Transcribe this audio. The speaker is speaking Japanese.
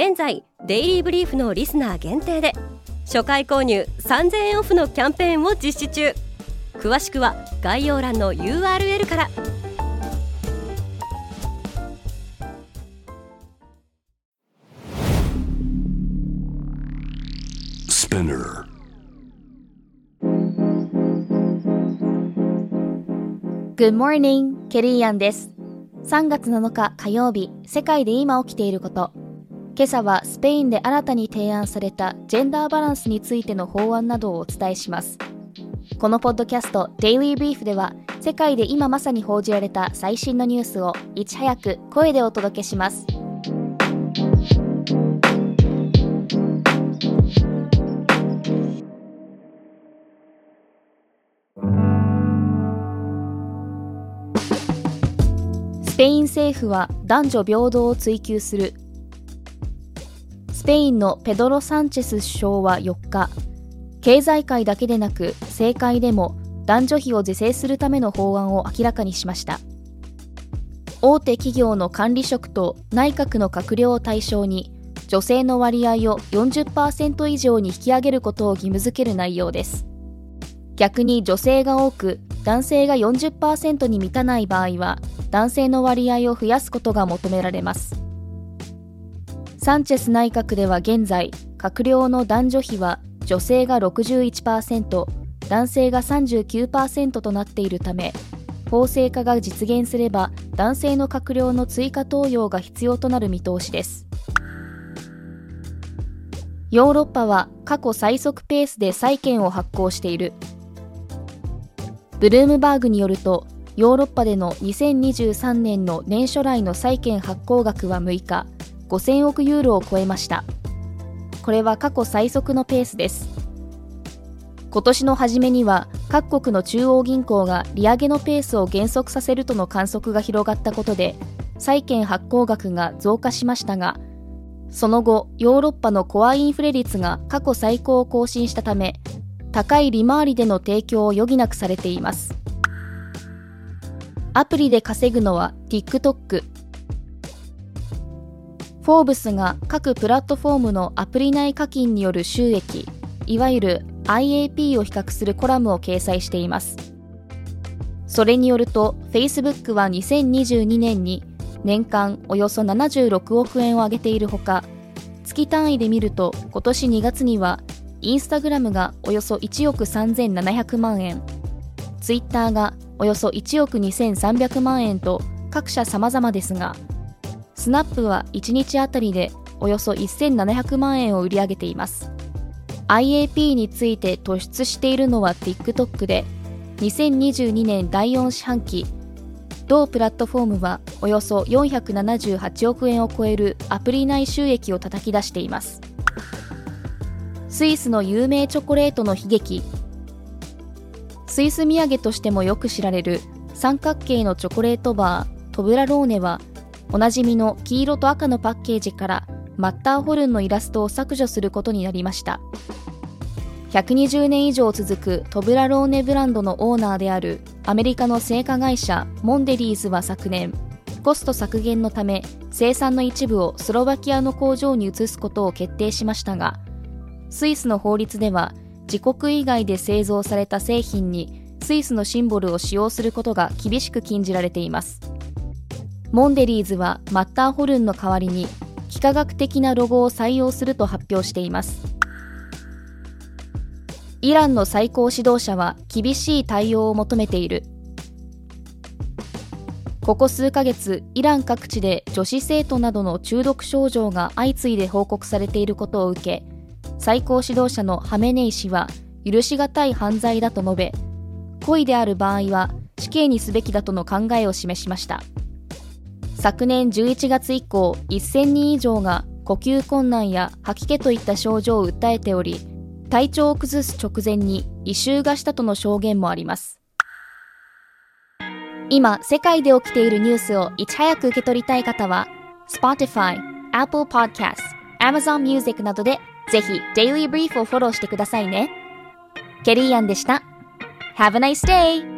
現在デイリーブリーフのリスナー限定で初回購入3000円オフのキャンペーンを実施中詳しくは概要欄の URL から Good morning, ケリーアンです。3月7日火曜日、世界で今起きていること。今朝はスペインで新たに提案されたジェンダーバランスについての法案などをお伝えします。このポッドキャスト Daily Brief では世界で今まさに報じられた最新のニュースをいち早く声でお届けします。スペイン政府は男女平等を追求スペインのペドロ・サンチェス首相は4日経済界だけでなく政界でも男女比を是正するための法案を明らかにしました。大手企業の管理職と内閣の閣僚を対象に女性の割合を40%以上に引き上げることを義務付ける内容です。逆に女性が多く男性が40%に満たない場合は男性の割合を増やすことが求められます。サンチェス内閣では現在閣僚の男女比は女性が61%男性が39%となっているため法制化が実現すれば男性の閣僚の追加登用が必要となる見通しです。ヨーロッパは過去最速ペースで債券を発行している。ブルームバーグによるとヨーロッパでの2023年の年初来の債券発行額は6日。5000億ユーロを超えました。これは過去最速のペースです。今年の初めには各国の中央銀行が利上げのペースを減速させるとの観測が広がったことで債券発行額が増加しましたがその後ヨーロッパのコアインフレ率が過去最高を更新したため高い利回りでの提供を余儀なくされています。アプリで稼ぐのは TikTok フォーブスが各プラットフォームのアプリ内課金による収益いわゆる IAP を比較するコラムを掲載しています。それによると Facebook は2022年に年間およそ76億円を上げているほか月単位で見ると今年2月にはインスタグラムがおよそ1億3700万円ツイッターがおよそ1億2300万円と各社様々ですがスナップは1日あたりでおよそ1700万円を売り上げています。IAP について突出しているのは TikTok で2022年第4四半期同プラットフォームはおよそ478億円を超えるアプリ内収益を叩き出しています。スイスの有名チョコレートの悲劇スイス土産としてもよく知られる三角形のチョコレートバートブラローネはおなじみの黄色と赤のパッケージからマッターホルンのイラストを削除することになりました。120年以上続くトブラローネブランドのオーナーであるアメリカの製菓会社モンデリーズは昨年コスト削減のため生産の一部をスロバキアの工場に移すことを決定しましたがスイスの法律では自国以外で製造された製品にスイスのシンボルを使用することが厳しく禁じられています。モンデリーズはマッターホルンの代わりに幾何学的なロゴを採用すると発表しています。イランの最高指導者は厳しい対応を求めている。ここ数ヶ月イラン各地で女子生徒などの中毒症状が相次いで報告されていることを受け最高指導者のハメネイ氏は許し難い犯罪だと述べ故意である場合は死刑にすべきだとの考えを示しました。昨年11月以降1000人以上が呼吸困難や吐き気といった症状を訴えており体調を崩す直前に異臭がしたとの証言もあります。今世界で起きているニュースをいち早く受け取りたい方は Spotify、Apple Podcast、Amazon Music などでぜひ Daily Brief をフォローしてくださいね。ケリーアンでした。Have a nice day!